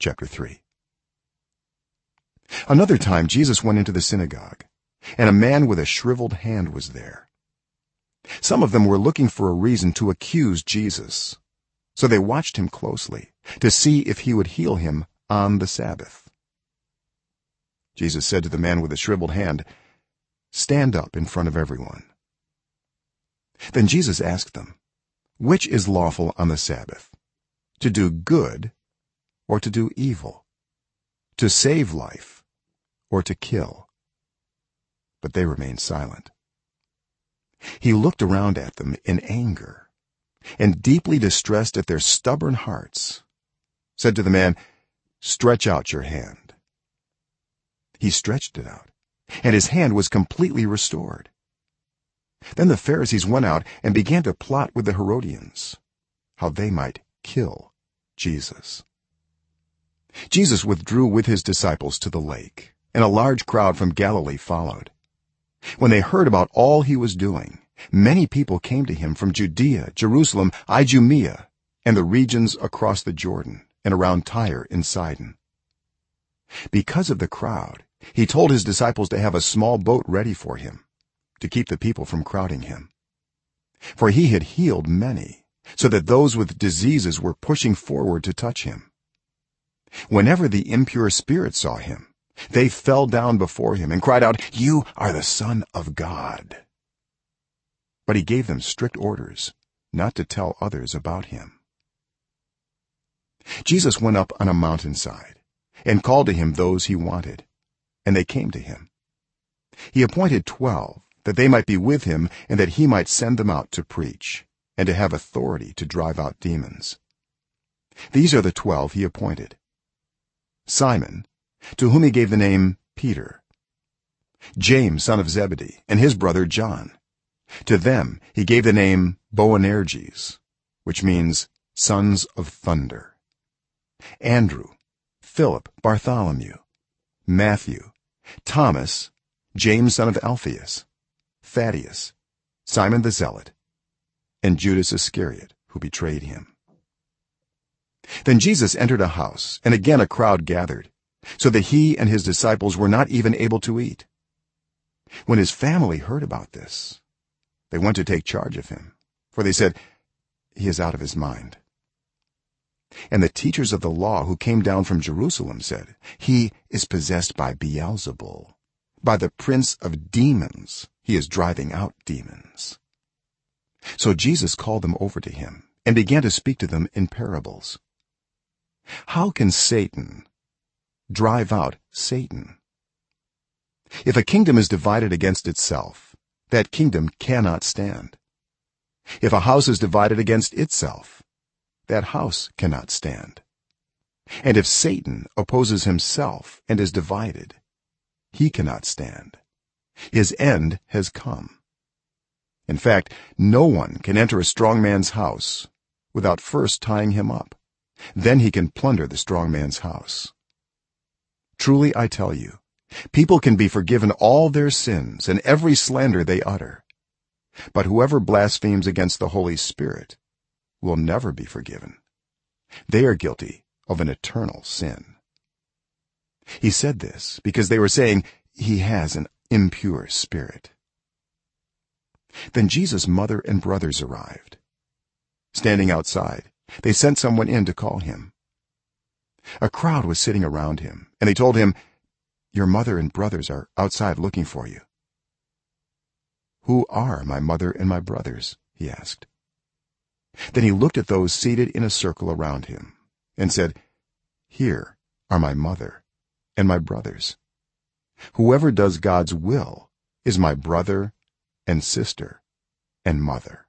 chapter 3 another time jesus went into the synagogue and a man with a shriveled hand was there. Some of them were looking for a reason to accuse jesus. So they watched him closely to see if he would heal him on the sabbath. Jesus said to the man with the shriveled hand stand up in front of everyone. Then jesus asked them which is lawful on the sabbath to do good or to do evil to save life or to kill. But they remained silent. He looked around at them in anger and deeply distressed at their stubborn hearts said to the man stretch out your hand. He stretched it out and his hand was completely restored. Then the pharisees went out and began to plot with the herodians how they might kill jesus jesus withdrew with his disciples to the lake and a large crowd from galilee followed. When they heard about all he was doing many people came to him from judea jerusalem idumea and the regions across the jordan and around tyre and sidon. Because of the crowd he told his disciples to have a small boat ready for him to keep the people from crowding him. For he had healed many so that those with diseases were pushing forward to touch him whenever the impure spirits saw him they fell down before him and cried out you are the son of god. But he gave them strict orders not to tell others about him. Jesus went up on a mountainside and called to him those he wanted and they came to him. He appointed 12 that they might be with him and that he might send them out to preach and to have authority to drive out demons. These are the 12 he appointed simon to whom he gave the name peter james son of zebedee and his brother john. To them he gave the name boanerges which means sons of thunder. Andrew philip bartholomew matthew thomas james son of alphaeus thaddaeus simon the zealot and judas iscariot who betrayed him then jesus entered a house and again a crowd gathered so that he and his disciples were not even able to eat. When his family heard about this they went to take charge of him for they said he is out of his mind. And the teachers of the law who came down from jerusalem said he is possessed by beelzebul by the prince of demons. He is driving out demons. So jesus called them over to him and began to speak to them in parables how can satan drive out satan? If a kingdom is divided against itself that kingdom cannot stand. If a house is divided against itself that house cannot stand. And if satan opposes himself and is divided he cannot stand. His end has come. In fact no one can enter a strong man's house without first tying him up then he can plunder the strong man's house. Truly i tell you people can be forgiven all their sins and every slander they utter. But whoever blasphemes against the holy spirit will never be forgiven. They are guilty of an eternal sin. He said this because they were saying he has an impure spirit. Then jesus mother and brothers arrived standing outside they sent someone in to call him. A crowd was sitting around him and they told him your mother and brothers are outside looking for you. Who are my mother and my brothers? he asked. Then he looked at those seated in a circle around him and said here are my mother and my brothers. Whoever does god's will is my brother and sister and mother